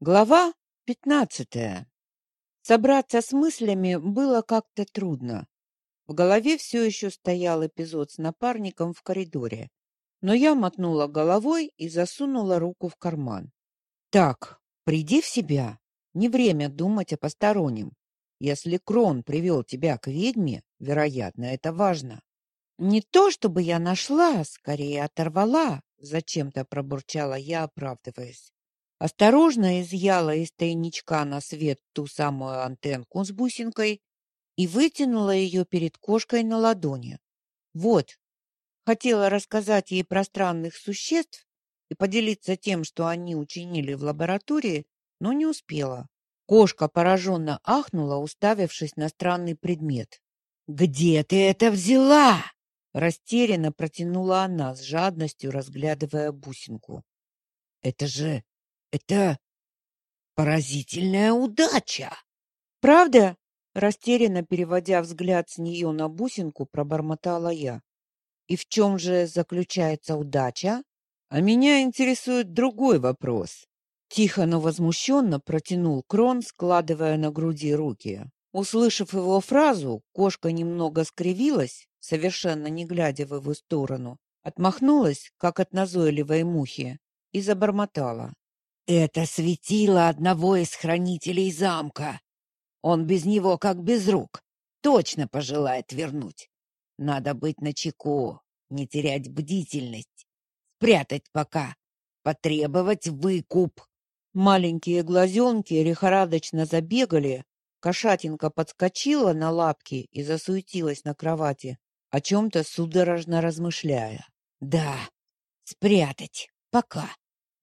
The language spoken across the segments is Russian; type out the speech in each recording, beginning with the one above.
Глава пятнадцатая. Собраться с мыслями было как-то трудно. В голове все еще стоял эпизод с напарником в коридоре, но я мотнула головой и засунула руку в карман. Так, приди в себя. Не время думать о постороннем. Если Крон привел тебя к ведьме, вероятно, это важно. Не то чтобы я нашла, скорее оторвала, зачем-то пробурчала я, оправдываясь. Осторожно изъяла из тайничка на свет ту самую антенку с бусинкой и вытянула ее перед кошкой на ладони. Вот. Хотела рассказать ей про странных существ и поделиться тем, что они учинили в лаборатории, но не успела. Кошка пораженно ахнула, уставившись на странный предмет. «Где ты это взяла?» Растерянно протянула она с жадностью, разглядывая бусинку. «Это же это поразительная удача. Правда? Растерянно переводя взгляд с нее на бусинку, пробормотала я. И в чем же заключается удача? А меня интересует другой вопрос. Тихо, но возмущенно протянул Крон, складывая на груди руки. Услышав его фразу, кошка немного скривилась, совершенно не глядя в его сторону, отмахнулась, как от назойливой мухи, и забормотала: это светило одного из хранителей замка. Он без него как без рук. Точно пожелает вернуть. Надо быть начеку, не терять бдительность. Спрятать пока. Потребовать выкуп. Маленькие глазенки лихорадочно забегали. Кошатинка подскочила на лапки и засуетилась на кровати, о чем-то судорожно размышляя. Да, спрятать. Пока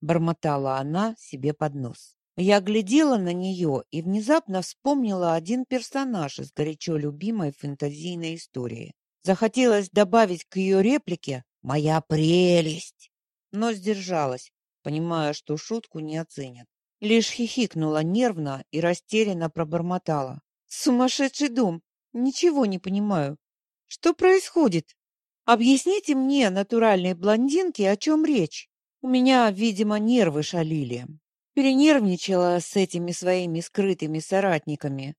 бормотала она себе под нос. Я глядела на нее и внезапно вспомнила один персонаж из горячо любимой фэнтезийной истории. Захотелось добавить к ее реплике «Моя прелесть!», но сдержалась, понимая, что шутку не оценят. Лишь хихикнула нервно и растерянно пробормотала. «Сумасшедший дом! Ничего не понимаю. Что происходит? Объясните мне, натуральной блондинке, о чем речь?» У меня, видимо, нервы шалили. Перенервничала с этими своими скрытыми соратниками.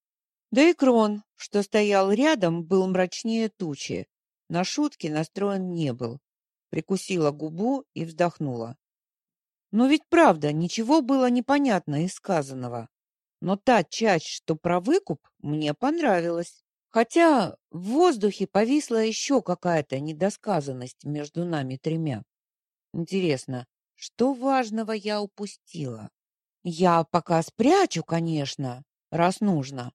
Да и Крон, что стоял рядом, был мрачнее тучи. На шутки настроен не был. Прикусила губу и вздохнула. Но ведь правда, ничего было непонятно из сказанного. Но та часть, что про выкуп, мне понравилась. Хотя в воздухе повисла еще какая-то недосказанность между нами тремя. Интересно, что важного я упустила? Я пока спрячу, конечно, раз нужно.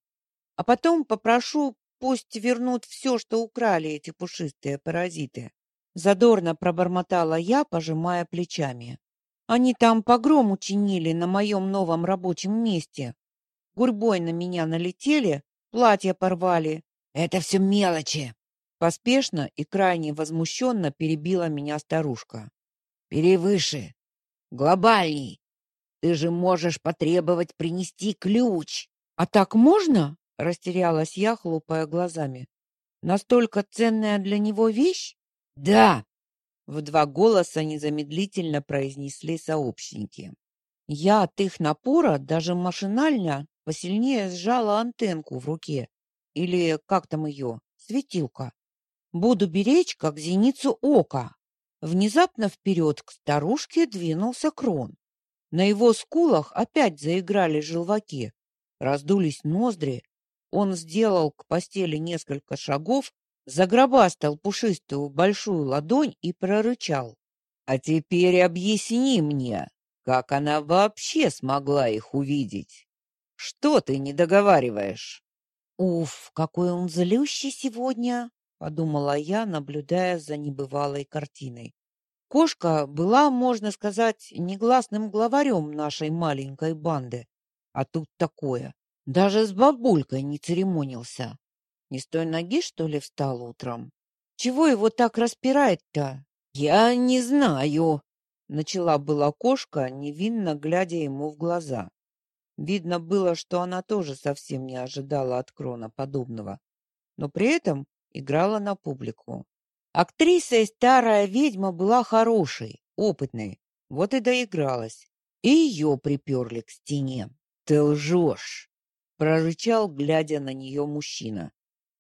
А потом попрошу, пусть вернут все, что украли эти пушистые паразиты. Задорно пробормотала я, пожимая плечами. Они там погром учинили на моем новом рабочем месте. Гурьбой на меня налетели, платья порвали. Это все мелочи. Поспешно и крайне возмущенно перебила меня старушка. Перевыше. Глобальней. Ты же можешь потребовать принести ключ. А так можно? Растерялась я, хлопая глазами. Настолько ценная для него вещь? Да. В два голоса незамедлительно произнесли сообщники. Я от их напора даже машинально посильнее сжала антенку в руке. Или как там ее? Светилка. Буду беречь, как зеницу ока. Внезапно вперед к старушке двинулся Крон. На его скулах опять заиграли желваки, раздулись ноздри. Он сделал к постели несколько шагов, загробастал пушистую большую ладонь и прорычал. «А теперь объясни мне, как она вообще смогла их увидеть? Что ты не договариваешь?» «Уф, какой он злющий сегодня!» Подумала я, наблюдая за небывалой картиной. Кошка была, можно сказать, негласным главарем нашей маленькой банды, а тут такое. Даже с бабулькой не церемонился. Не с той ноги, что ли, встал утром? Чего его так распирает-то? Я не знаю, начала была кошка, невинно глядя ему в глаза. Видно было, что она тоже совсем не ожидала от Крона подобного, но при этом играла на публику. Актриса и старая ведьма была хорошей, опытной, вот и доигралась. и ее приперли к стене. Ты лжешь, прорычал, глядя на нее мужчина.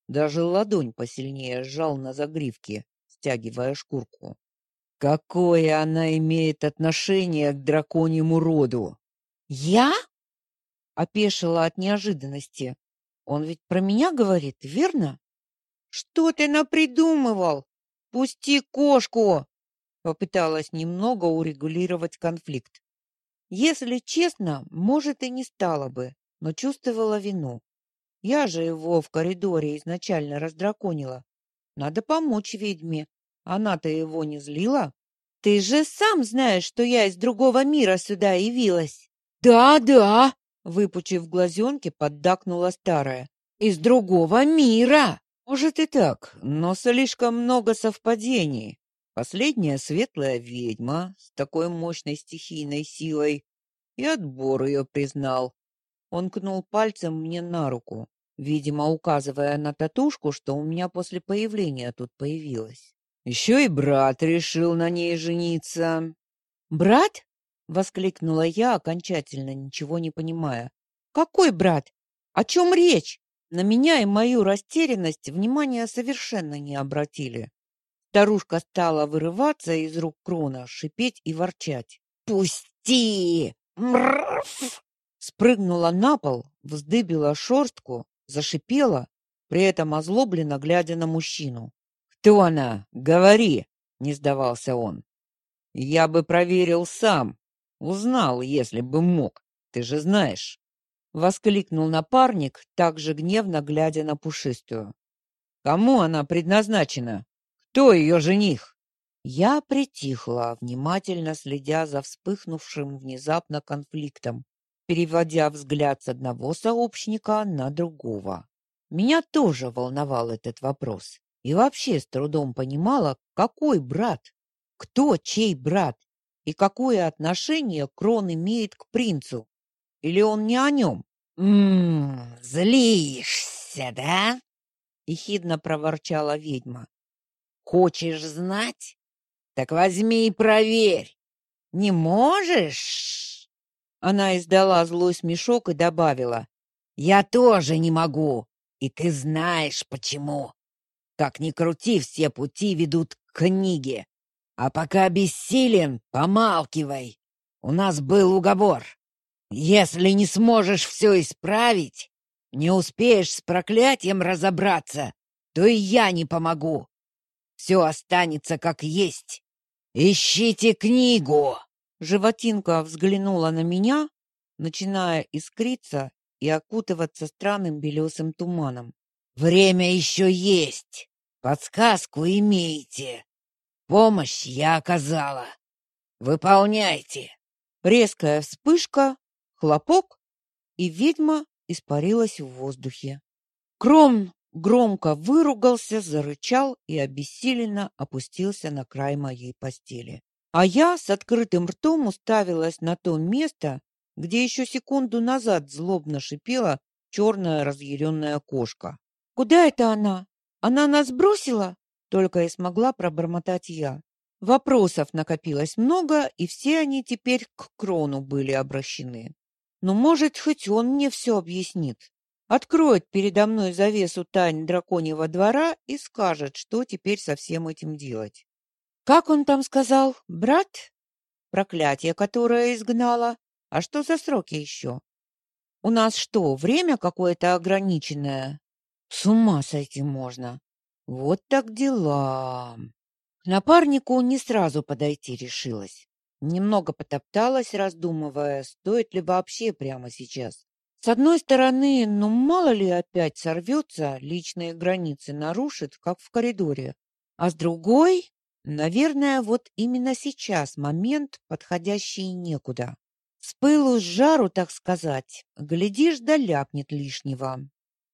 Даже ладонь посильнее сжал на загривке, стягивая шкурку. Какое она имеет отношение к драконьему роду? Я? Опешила от неожиданности. Он ведь про меня говорит, верно? Что ты напридумывал? Пусти кошку, попыталась немного урегулировать конфликт. Если честно, может и не стала бы, но чувствовала вину. Я же его в коридоре изначально раздраконила. Надо помочь ведьме, она-то его не злила. Ты же сам знаешь, что я из другого мира сюда явилась. Да, да, выпучив глазенки, поддакнула старая. Из другого мира. Может и так, но слишком много совпадений. Последняя светлая ведьма с такой мощной стихийной силой и отбор ее признал. Он кнул пальцем мне на руку, видимо, указывая на татушку, что у меня после появления тут появилась. Еще и брат решил на ней жениться. Брат? воскликнула я, окончательно ничего не понимая. Какой брат? О чем речь? На меня и мою растерянность внимания совершенно не обратили. Старушка стала вырываться из рук Крона, шипеть и ворчать. «Пусти!» Мрф! Спрыгнула на пол, вздыбила шорстку, зашипела, при этом озлобленно глядя на мужчину. «Кто она? Говори!» — не сдавался он. «Я бы проверил сам. Узнал, если бы мог. Ты же знаешь!» — воскликнул напарник, также гневно глядя на пушистую. «Кому она предназначена? Кто ее жених?» Я притихла, внимательно следя за вспыхнувшим внезапно конфликтом, переводя взгляд с одного сообщника на другого. Меня тоже волновал этот вопрос. И вообще с трудом понимала, какой брат, кто чей брат и какое отношение Крон имеет к принцу. Или он не о нем? «М-м, злишься, да?» — ехидно проворчала ведьма. «Хочешь знать? Так возьми и проверь. Не можешь?» Она издала злой смешок и добавила. «Я тоже не могу, и ты знаешь почему. Как ни крути, все пути ведут к книге. А пока бессилен, помалкивай. У нас был уговор. Если не сможешь все исправить, не успеешь с проклятием разобраться, то и я не помогу. Все останется как есть. Ищите книгу. Животинка взглянула на меня, начиная искриться и окутываться странным белесым туманом. Время еще есть. Подсказку имеете. Помощь я оказала. Выполняйте. Резкая вспышка, хлопок, и ведьма испарилась в воздухе. Кром громко выругался, зарычал и обессиленно опустился на край моей постели. А я с открытым ртом уставилась на то место, где еще секунду назад злобно шипела черная разъяренная кошка. «Куда это она?» Она нас бросила? Только и смогла пробормотать я. Вопросов накопилось много, и все они теперь к Крону были обращены. Но, может, хоть он мне все объяснит. Откроет передо мной завесу тайн драконьего двора и скажет, что теперь со всем этим делать. Как он там сказал? Брат? Проклятие, которое изгнало? А что за сроки еще? У нас что, время какое-то ограниченное? С ума сойти можно. Вот так дела. К напарнику не сразу подойти решилась. Немного потопталась, раздумывая, стоит ли вообще прямо сейчас. С одной стороны, ну мало ли опять сорвется, личные границы нарушит, как в коридоре. А с другой, наверное, вот именно сейчас момент, подходящий некуда. С пылу с жару, так сказать, глядишь, да лишнего.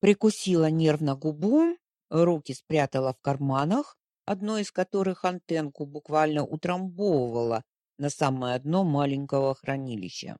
Прикусила нервно губу, руки спрятала в карманах, одной из которых антенку буквально утрамбовывала на самое дно маленького хранилища.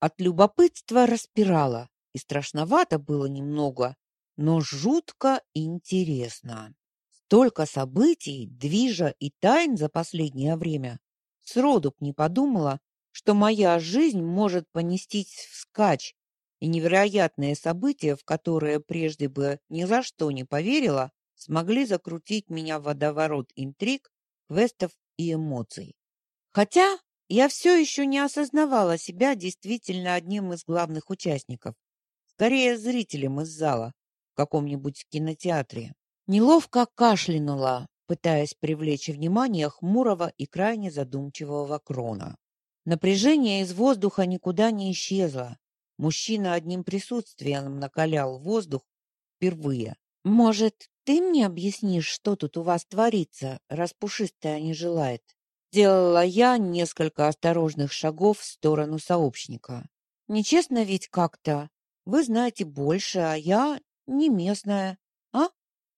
От любопытства распирала, и страшновато было немного, но жутко интересно. Столько событий, движа и тайн за последнее время. Сроду б не подумала, что моя жизнь может понестись вскачь, и невероятные события, в которые прежде бы ни за что не поверила, смогли закрутить меня в водоворот интриг, квестов и эмоций. Хотя я все еще не осознавала себя действительно одним из главных участников, скорее зрителем из зала в каком-нибудь кинотеатре. Неловко кашлянула, пытаясь привлечь внимание хмурого и крайне задумчивого Крона. Напряжение из воздуха никуда не исчезло. Мужчина одним присутствием накалял воздух впервые. «Может, ты мне объяснишь, что тут у вас творится, раз пушистая не желает?» Делала я несколько осторожных шагов в сторону сообщника. «Нечестно ведь как-то. Вы знаете больше, а я не местная, а?»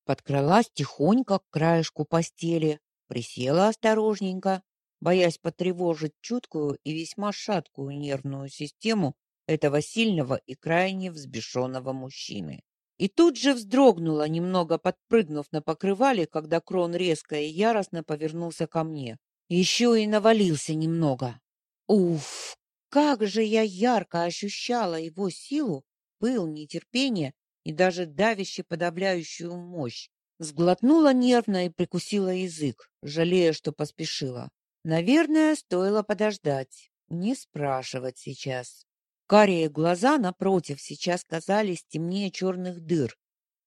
Подкралась тихонько к краешку постели, присела осторожненько, боясь потревожить чуткую и весьма шаткую нервную систему этого сильного и крайне взбешенного мужчины. И тут же вздрогнула, немного подпрыгнув на покрывале, когда Крон резко и яростно повернулся ко мне. Еще и навалился немного. Уф, как же я ярко ощущала его силу, пыл, нетерпение и даже давяще подавляющую мощь. Сглотнула нервно и прикусила язык, жалея, что поспешила. Наверное, стоило подождать, не спрашивать сейчас. Карие глаза напротив сейчас казались темнее черных дыр,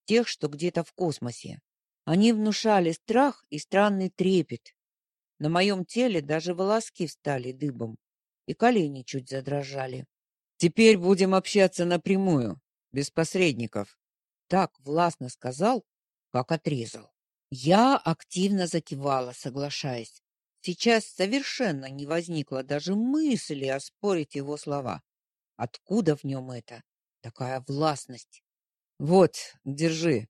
тех, что где-то в космосе. Они внушали страх и странный трепет. На моем теле даже волоски встали дыбом, и колени чуть задрожали. «Теперь будем общаться напрямую», без посредников. Так властно сказал, как отрезал. Я активно закивала, соглашаясь. Сейчас совершенно не возникло даже мысли оспорить его слова. Откуда в нем это? Такая властность. Вот, держи.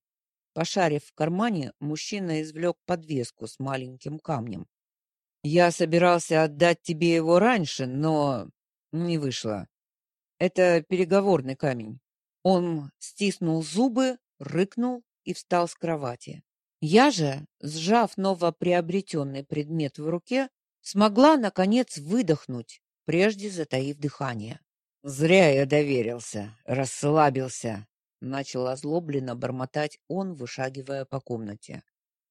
Пошарив в кармане, мужчина извлек подвеску с маленьким камнем. Я собирался отдать тебе его раньше, но не вышло. Это переговорный камень. Он стиснул зубы, рыкнул и встал с кровати. Я же, сжав новоприобретенный предмет в руке, смогла, наконец, выдохнуть, прежде затаив дыхание. «Зря я доверился, расслабился», — начал озлобленно бормотать он, вышагивая по комнате.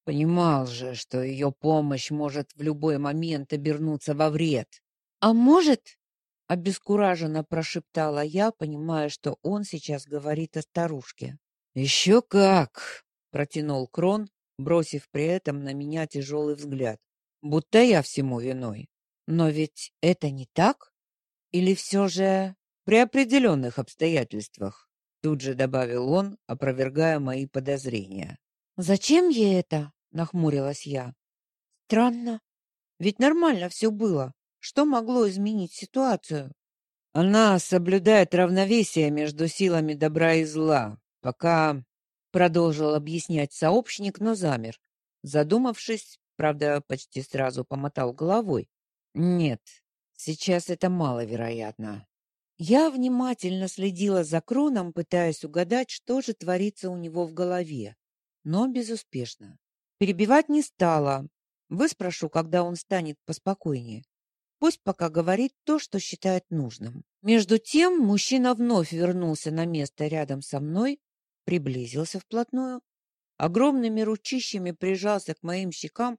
Понимал же, что ее помощь может в любой момент обернуться во вред. «А может, Обескураженно прошептала я, понимая, что он сейчас говорит о старушке. «Еще как!» — протянул Крон, бросив при этом на меня тяжелый взгляд. «Будто я всему виной. Но ведь это не так? Или все же при определенных обстоятельствах?» Тут же добавил он, опровергая мои подозрения. «Зачем ей это?» — нахмурилась я. «Странно. Ведь нормально все было. Что могло изменить ситуацию? Она соблюдает равновесие между силами добра и зла, пока продолжил объяснять сообщник, но замер. Задумавшись, правда, почти сразу помотал головой. Нет, сейчас это маловероятно. Я внимательно следила за Кроном, пытаясь угадать, что же творится у него в голове, но безуспешно. Перебивать не стала. Выспрошу, когда он станет поспокойнее. Пусть пока говорит то, что считает нужным. Между тем мужчина вновь вернулся на место рядом со мной, приблизился вплотную, огромными ручищами прижался к моим щекам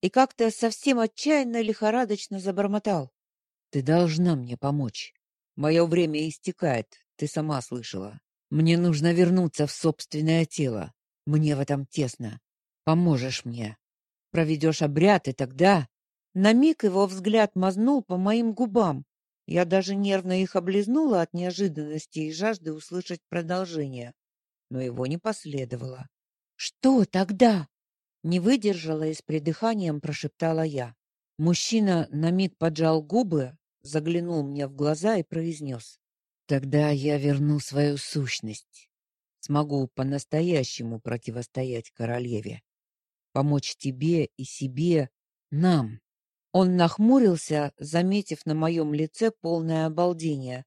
и как-то совсем отчаянно лихорадочно забормотал. «Ты должна мне помочь. Мое время истекает, ты сама слышала. Мне нужно вернуться в собственное тело. Мне в этом тесно. Поможешь мне. Проведешь обряд, и тогда на миг его взгляд мазнул по моим губам. Я даже нервно их облизнула от неожиданности и жажды услышать продолжение. Но его не последовало. «Что тогда?» Не выдержала и с придыханием прошептала я. Мужчина на миг поджал губы, заглянул мне в глаза и произнес. «Тогда я верну свою сущность. Смогу по-настоящему противостоять королеве. Помочь тебе и себе, нам. Он нахмурился, заметив на моем лице полное обалдение.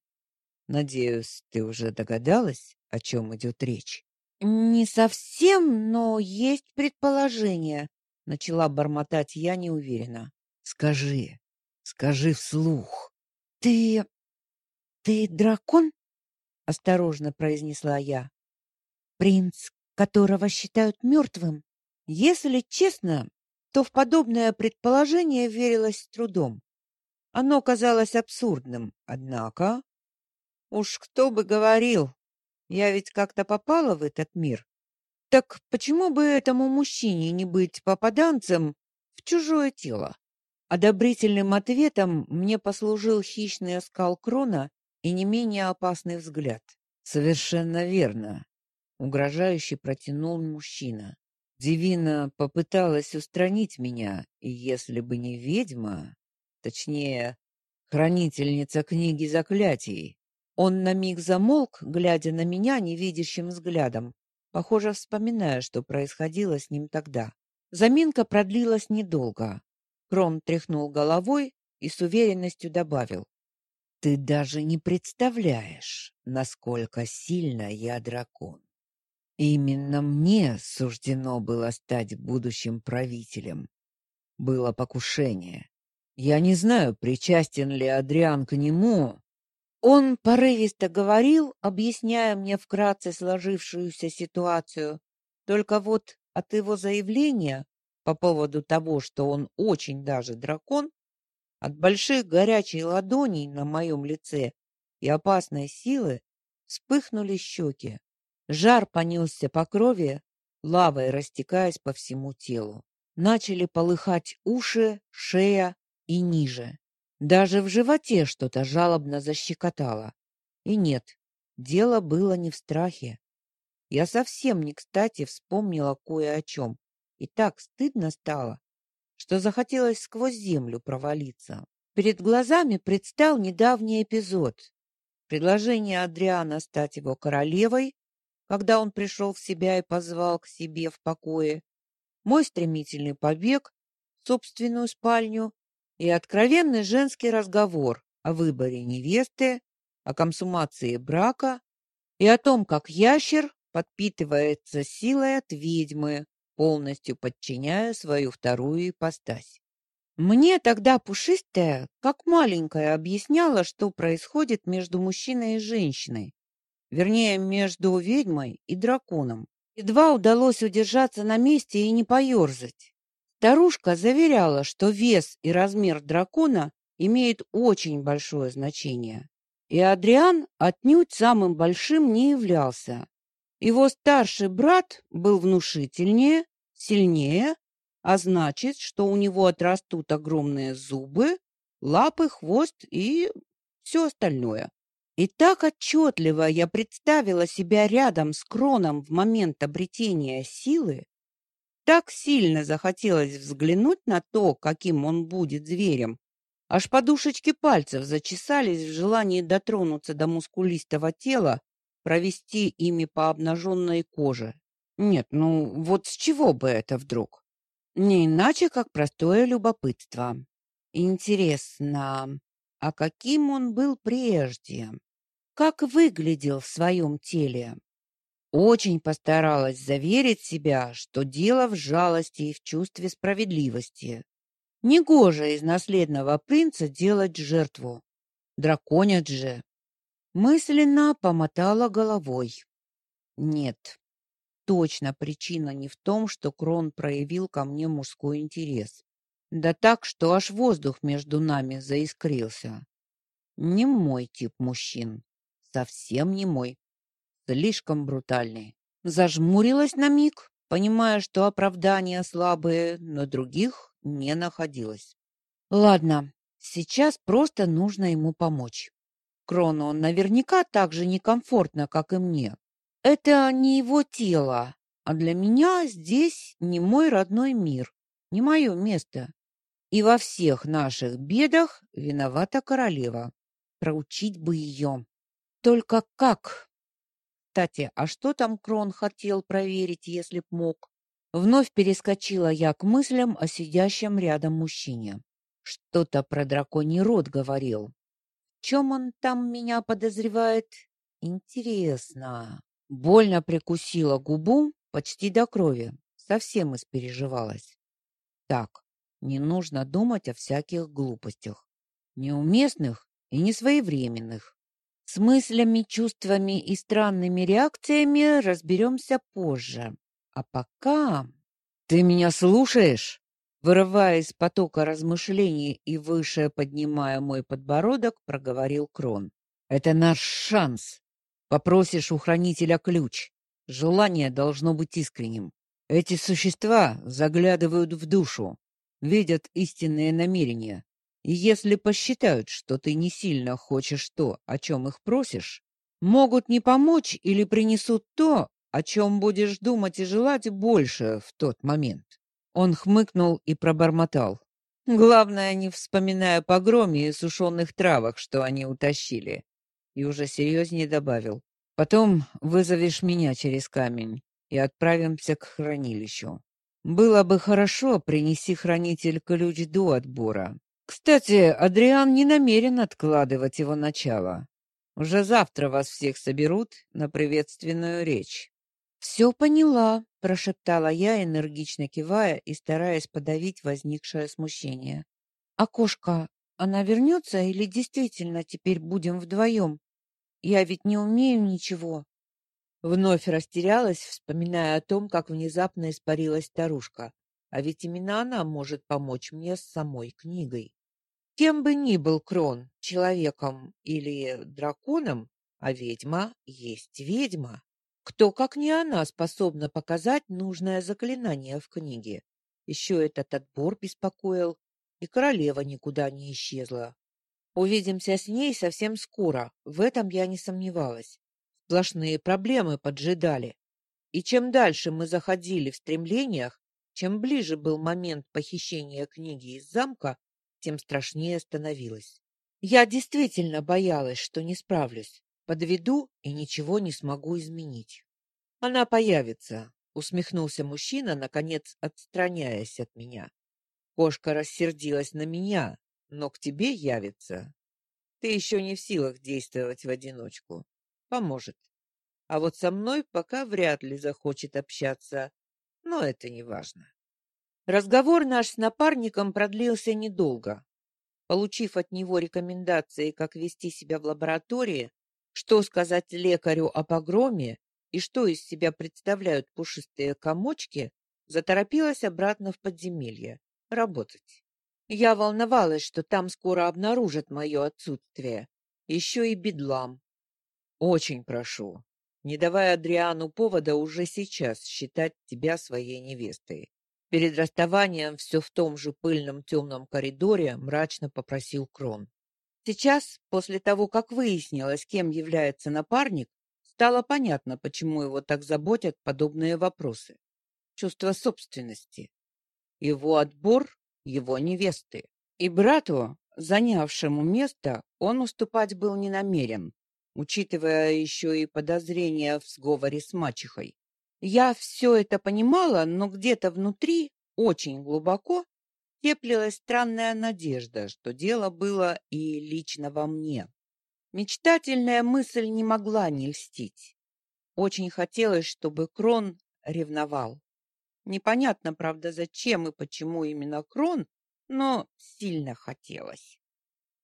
Надеюсь, ты уже догадалась, о чем идет речь? Не совсем, но есть предположение, начала бормотать я неуверенно. Скажи, скажи вслух. Ты ты дракон? осторожно произнесла я. Принц, которого считают мертвым? Если честно, то в подобное предположение верилось с трудом. Оно казалось абсурдным, однако уж кто бы говорил, я ведь как-то попала в этот мир. Так почему бы этому мужчине не быть попаданцем в чужое тело? Одобрительным ответом мне послужил хищный оскал крона и не менее опасный взгляд. Совершенно верно, угрожающе протянул мужчина. Дивина попыталась устранить меня, и если бы не ведьма, точнее, хранительница книги заклятий. Он на миг замолк, глядя на меня невидящим взглядом, похоже, вспоминая, что происходило с ним тогда. Заминка продлилась недолго. Крон тряхнул головой и с уверенностью добавил: "Ты даже не представляешь, насколько сильно я дракон. Именно мне суждено было стать будущим правителем. Было покушение. Я не знаю, причастен ли Адриан к нему. Он порывисто говорил, объясняя мне вкратце сложившуюся ситуацию. Только вот от его заявления по поводу того, что он очень даже дракон, от больших горячих ладоней на моем лице и опасной силы вспыхнули щеки. Жар понесся по крови, лавой растекаясь по всему телу. Начали полыхать уши, шея и ниже. Даже в животе что-то жалобно защекотало. И нет, дело было не в страхе. Я совсем не кстати вспомнила кое о чем. И так стыдно стало, что захотелось сквозь землю провалиться. Перед глазами предстал недавний эпизод. Предложение Адриана стать его королевой когда он пришел в себя и позвал к себе в покое, мой стремительный побег в собственную спальню и откровенный женский разговор о выборе невесты, о консумации брака и о том, как ящер подпитывается силой от ведьмы, полностью подчиняя свою вторую ипостась. Мне тогда пушистая, как маленькая, объясняла, что происходит между мужчиной и женщиной, вернее, между ведьмой и драконом. Едва удалось удержаться на месте и не поерзать. Старушка заверяла, что вес и размер дракона имеют очень большое значение. И Адриан отнюдь самым большим не являлся. Его старший брат был внушительнее, сильнее, а значит, что у него отрастут огромные зубы, лапы, хвост и все остальное. И так отчетливо я представила себя рядом с Кроном в момент обретения силы, так сильно захотелось взглянуть на то, каким он будет зверем, аж подушечки пальцев зачесались в желании дотронуться до мускулистого тела, провести ими по обнаженной коже. Нет, ну вот с чего бы это вдруг? Не иначе, как простое любопытство. Интересно, а каким он был прежде? Как выглядел в своем теле. Очень постаралась заверить себя, что дело в жалости и в чувстве справедливости. Негоже из наследного принца делать жертву. Драконят же. Мысленно помотала головой. Нет, точно причина не в том, что Крон проявил ко мне мужской интерес. Да так, что аж воздух между нами заискрился. Не мой тип мужчин совсем не мой. Слишком брутальный. Зажмурилась на миг, понимая, что оправдания слабые, но других не находилось. Ладно, сейчас просто нужно ему помочь. Крону он наверняка так же некомфортно, как и мне. Это не его тело, а для меня здесь не мой родной мир, не мое место. И во всех наших бедах виновата королева. Проучить бы ее. Только как? Кстати, а что там Крон хотел проверить, если б мог? Вновь перескочила я к мыслям о сидящем рядом мужчине. Что-то про драконий род говорил. В чем он там меня подозревает? Интересно. Больно прикусила губу почти до крови. Совсем испереживалась. Так, не нужно думать о всяких глупостях. Неуместных и несвоевременных. С мыслями, чувствами и странными реакциями разберемся позже. А пока... Ты меня слушаешь? Вырывая из потока размышлений и выше поднимая мой подбородок, проговорил Крон. Это наш шанс. Попросишь у хранителя ключ. Желание должно быть искренним. Эти существа заглядывают в душу, видят истинные намерения. И если посчитают, что ты не сильно хочешь то, о чем их просишь, могут не помочь или принесут то, о чем будешь думать и желать больше в тот момент. Он хмыкнул и пробормотал. Главное, не вспоминая погроме и сушеных травах, что они утащили. И уже серьезнее добавил. Потом вызовешь меня через камень и отправимся к хранилищу. Было бы хорошо, принеси хранитель ключ до отбора. Кстати, Адриан не намерен откладывать его начало. Уже завтра вас всех соберут на приветственную речь. «Все поняла», — прошептала я, энергично кивая и стараясь подавить возникшее смущение. «А кошка, она вернется или действительно теперь будем вдвоем? Я ведь не умею ничего». Вновь растерялась, вспоминая о том, как внезапно испарилась старушка. А ведь именно она может помочь мне с самой книгой. Кем бы ни был Крон, человеком или драконом, а ведьма есть ведьма. Кто, как не она, способна показать нужное заклинание в книге? Еще этот отбор беспокоил, и королева никуда не исчезла. Увидимся с ней совсем скоро, в этом я не сомневалась. Сплошные проблемы поджидали. И чем дальше мы заходили в стремлениях, чем ближе был момент похищения книги из замка, тем страшнее становилось. Я действительно боялась, что не справлюсь, подведу и ничего не смогу изменить. Она появится, усмехнулся мужчина, наконец отстраняясь от меня. Кошка рассердилась на меня, но к тебе явится. Ты еще не в силах действовать в одиночку поможет. А вот со мной пока вряд ли захочет общаться, но это не важно. Разговор наш с напарником продлился недолго. Получив от него рекомендации, как вести себя в лаборатории, что сказать лекарю о погроме и что из себя представляют пушистые комочки, заторопилась обратно в подземелье работать. Я волновалась, что там скоро обнаружат мое отсутствие. Еще и бедлам, очень прошу, не давая Адриану повода уже сейчас считать тебя своей невестой. Перед расставанием все в том же пыльном темном коридоре мрачно попросил Крон. Сейчас, после того, как выяснилось, кем является напарник, стало понятно, почему его так заботят подобные вопросы. Чувство собственности. Его отбор — его невесты. И брату, занявшему место, он уступать был не намерен, учитывая еще и подозрения в сговоре с мачехой. Я все это понимала, но где-то внутри, очень глубоко, теплилась странная надежда, что дело было и лично во мне. Мечтательная мысль не могла не льстить. Очень хотелось, чтобы Крон ревновал. Непонятно, правда, зачем и почему именно Крон, но сильно хотелось.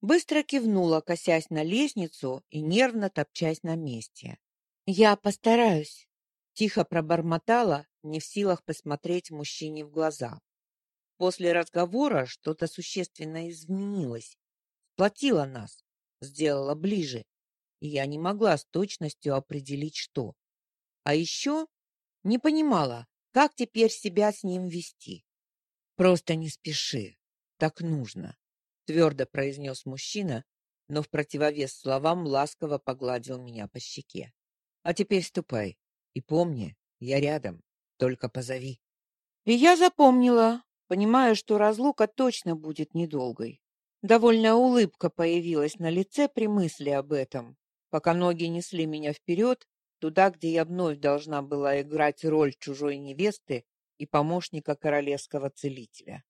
Быстро кивнула, косясь на лестницу и нервно топчась на месте. «Я постараюсь», — тихо пробормотала, не в силах посмотреть мужчине в глаза. После разговора что-то существенно изменилось, сплотило нас, сделало ближе, и я не могла с точностью определить, что. А еще не понимала, как теперь себя с ним вести. Просто не спеши, так нужно твердо произнес мужчина, но в противовес словам ласково погладил меня по щеке. А теперь ступай и помни, я рядом, только позови. И я запомнила, понимая, что разлука точно будет недолгой. Довольная улыбка появилась на лице при мысли об этом, пока ноги несли меня вперед, туда, где я вновь должна была играть роль чужой невесты и помощника королевского целителя.